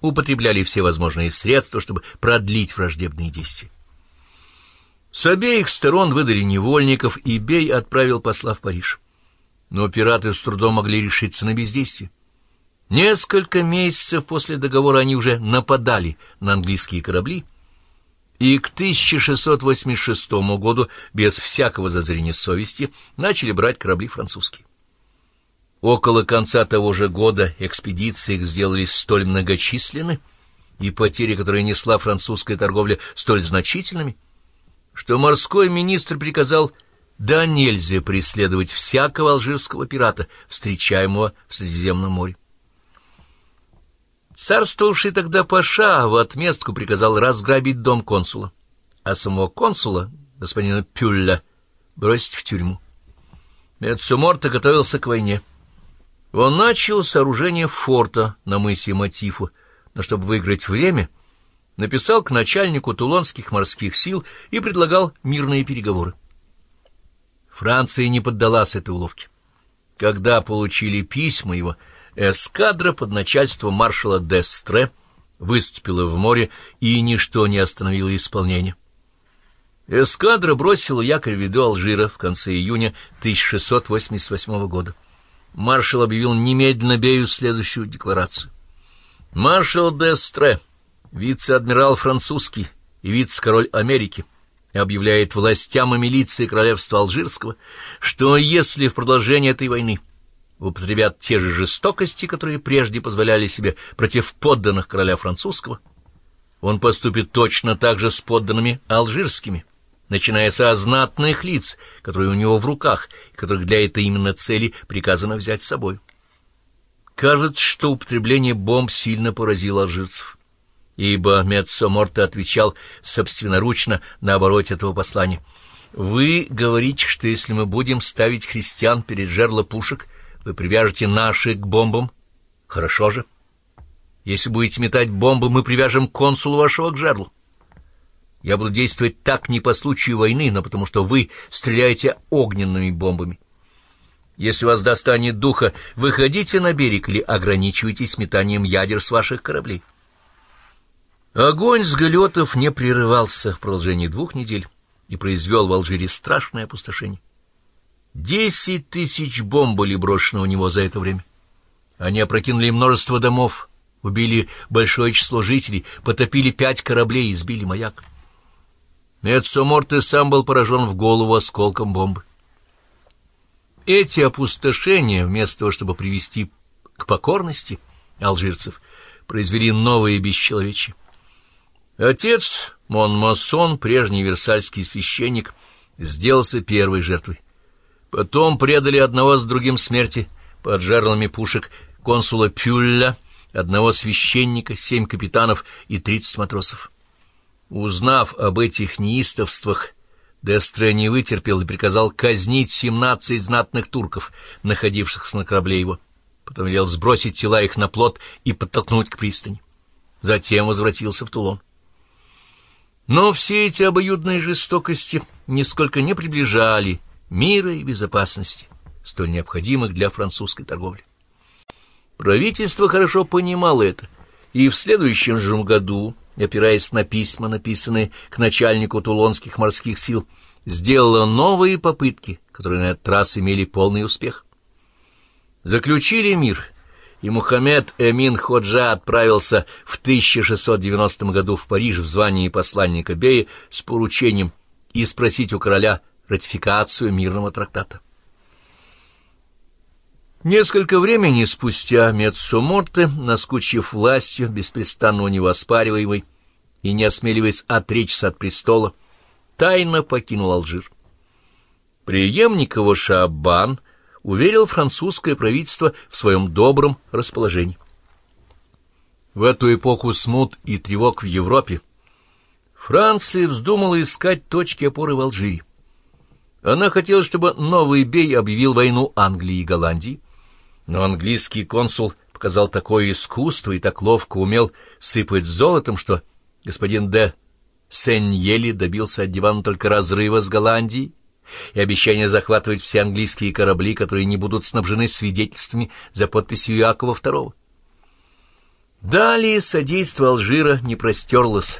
употребляли все возможные средства, чтобы продлить враждебные действия. С обеих сторон выдали невольников, и Бей отправил посла в Париж. Но пираты с трудом могли решиться на бездействие. Несколько месяцев после договора они уже нападали на английские корабли, и к 1686 году без всякого зазрения совести начали брать корабли французские. Около конца того же года экспедиции их сделались столь многочисленны, и потери, которые несла французская торговля, столь значительными, что морской министр приказал да нельзя преследовать всякого алжирского пирата, встречаемого в Средиземном море. Царствовавший тогда Паша в отместку приказал разграбить дом консула, а самого консула, господина Пюлля, бросить в тюрьму. Мецуморта готовился к войне. Он начал сооружение форта на мысе Матифу, но чтобы выиграть время, написал к начальнику тулонских морских сил и предлагал мирные переговоры. Франция не поддалась этой уловке. Когда получили письма его, эскадра под начальством маршала Дестре выступила в море, и ничто не остановило исполнение. Эскадра бросила якорь в виду Алжира в конце июня 1688 года. Маршал объявил немедленно Бею следующую декларацию. Маршал Дестре, вице-адмирал французский и вице-король Америки, объявляет властям и милиции королевства Алжирского, что если в продолжение этой войны употребят те же жестокости, которые прежде позволяли себе против подданных короля французского, он поступит точно так же с подданными алжирскими, начиная со знатных лиц, которые у него в руках, и которых для этой именно цели приказано взять с собой. Кажется, что употребление бомб сильно поразило алжирцев ибо Меццо отвечал собственноручно на обороте этого послания. «Вы говорите, что если мы будем ставить христиан перед жерло пушек, вы привяжете наши к бомбам? Хорошо же. Если будете метать бомбы, мы привяжем консулу вашего к жерлу. Я буду действовать так не по случаю войны, но потому что вы стреляете огненными бомбами. Если вас достанет духа, выходите на берег или ограничивайтесь метанием ядер с ваших кораблей». Огонь с галетов не прерывался в продолжении двух недель и произвел в Алжире страшное опустошение. Десять тысяч бомб были брошены у него за это время. Они опрокинули множество домов, убили большое число жителей, потопили пять кораблей и сбили маяк. Мецоморте сам был поражен в голову осколком бомбы. Эти опустошения, вместо того, чтобы привести к покорности алжирцев, произвели новые бесчеловечие. Отец Монмасон, прежний версальский священник, сделался первой жертвой. Потом предали одного с другим смерти под жерлами пушек консула Пюлля, одного священника, семь капитанов и тридцать матросов. Узнав об этих неистовствах, Дестре не вытерпел и приказал казнить семнадцать знатных турков, находившихся на корабле его. Потом велел сбросить тела их на плот и подтолкнуть к пристани. Затем возвратился в Тулон. Но все эти обоюдные жестокости нисколько не приближали мира и безопасности, столь необходимых для французской торговли. Правительство хорошо понимало это, и в следующем же году, опираясь на письма, написанные к начальнику тулонских морских сил, сделало новые попытки, которые на этот раз имели полный успех. Заключили мир — и Мухаммед Эмин Ходжа отправился в 1690 году в Париж в звании посланника Бея с поручением и спросить у короля ратификацию мирного трактата. Несколько времени спустя Меццо наскучив властью, беспрестанно у него оспариваемой, и не осмеливаясь отречься от престола, тайно покинул Алжир. Преемник его Шабан — уверил французское правительство в своем добром расположении. В эту эпоху смут и тревог в Европе Франция вздумала искать точки опоры в Алжире. Она хотела, чтобы новый бей объявил войну Англии и Голландии, но английский консул показал такое искусство и так ловко умел сыпать золотом, что господин де Сеньели добился от дивана только разрыва с Голландией и обещание захватывать все английские корабли, которые не будут снабжены свидетельствами за подписью Иакова II. Далее содейство Алжира не простерлось